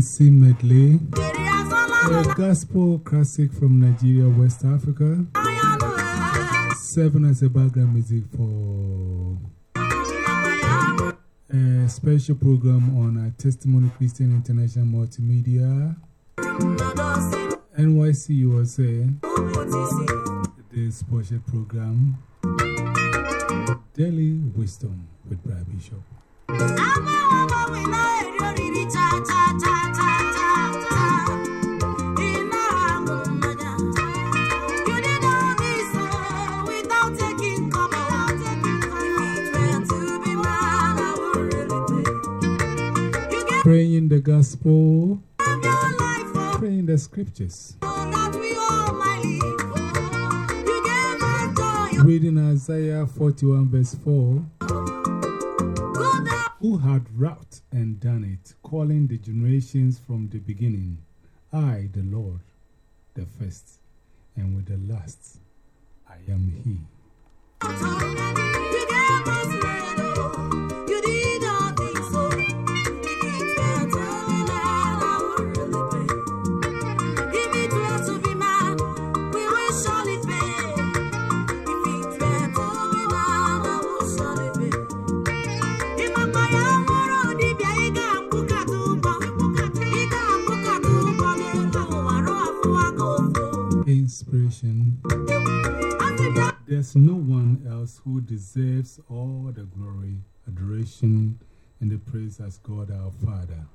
See medley. A gospel classic from Nigeria, West Africa. Seven as a background music for a special program on a Testimony Christian International Multimedia. NYC USA. This special program. Daily Wisdom with Brad Bishop. Praying the gospel, praying the scriptures, reading Isaiah 41, verse 4. Who had wrought and done it, calling the generations from the beginning. I, the Lord, the first, and with the last, I am He. Inspiration. There's no one else who deserves all the glory, adoration, and the praise as God our Father.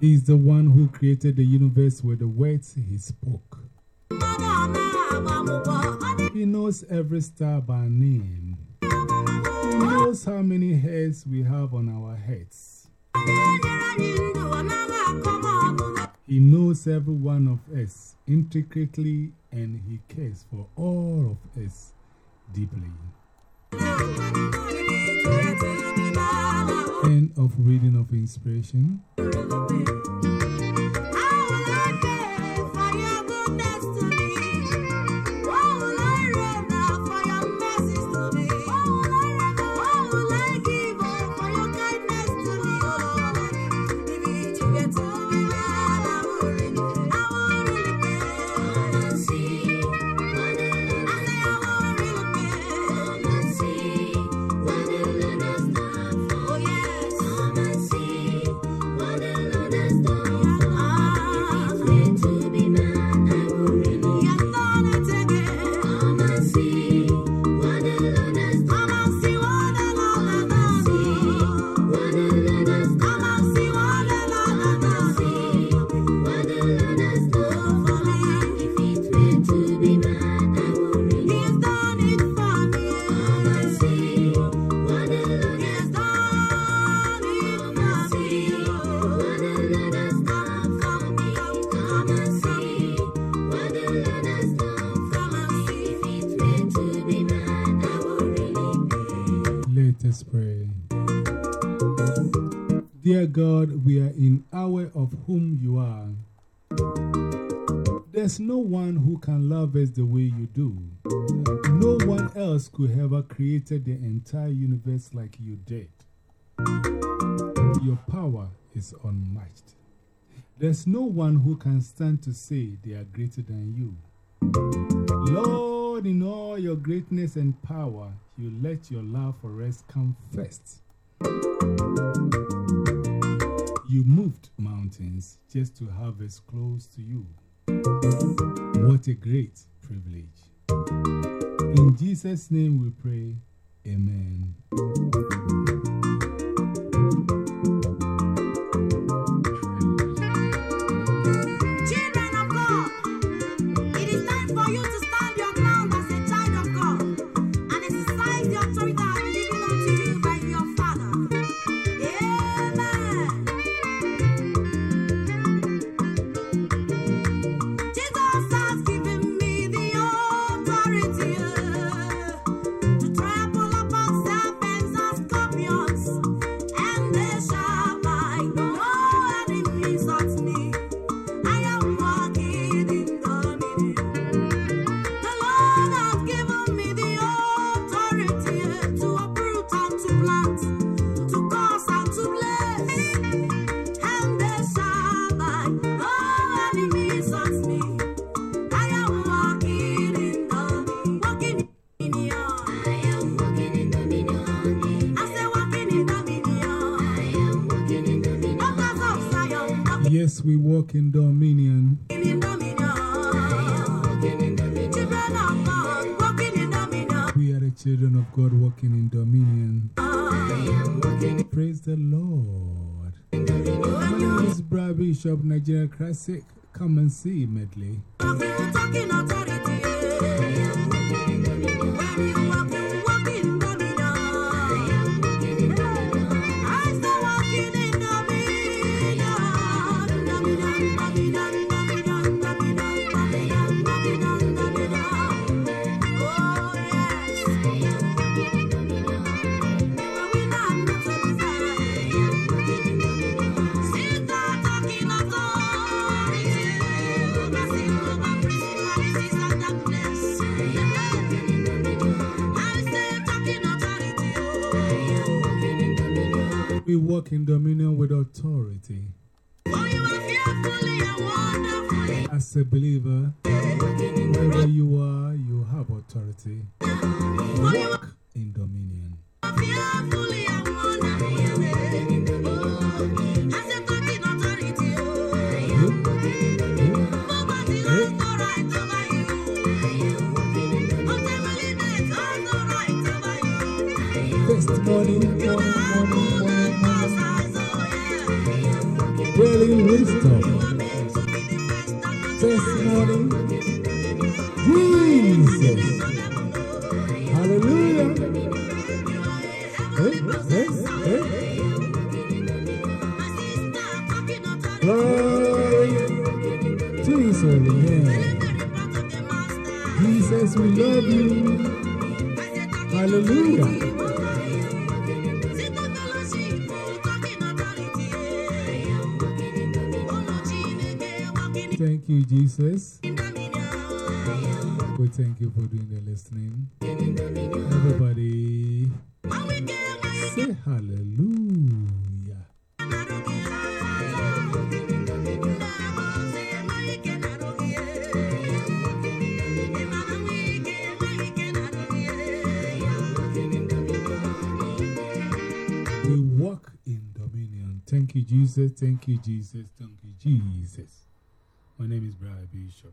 He's the one who created the universe with the words he spoke. He knows every star by name. He knows how many hairs we have on our heads. He knows every one of us intricately and he cares for all of us deeply. End of reading of inspiration. Let us pray. Dear God, we are in hour of whom you are. There's no one who can love us the way you do. No one else could ever created the entire universe like you did. Your power is unmatched. There's no one who can stand to say they are greater than you. Lord, in all your greatness and power, you let your love for us come first. You moved mountains just to have us close to you. What a great privilege. In Jesus' name we pray, Amen. Walk we walk in dominion. Children of God, walking in dominion. We are the children of God walking in dominion. Praise the Lord. My name is Brad Bishop, Nigeria Classic. Come and see medley. We walk in dominion with authority. Oh, you are fearfully and wonderfully. As a believer, wherever you are, you have authority. Oh, Walk in dominion. are fearfully and wonderfully. I say, talking authority. Oh, Nobody has no right over you. Unbelievers has no right over you. First morning, morning, morning, are morning, good morning, and morning. Not First morning, Jesus. Hallelujah. Hey, hey, hey. Glory to his holy name. Jesus, we love you. Hallelujah. Thank you, Jesus. We thank you for doing the listening. Everybody, say hallelujah. We walk in dominion. Thank you, Jesus. Thank you, Jesus. Thank you, Jesus. My name is Brian Bishop.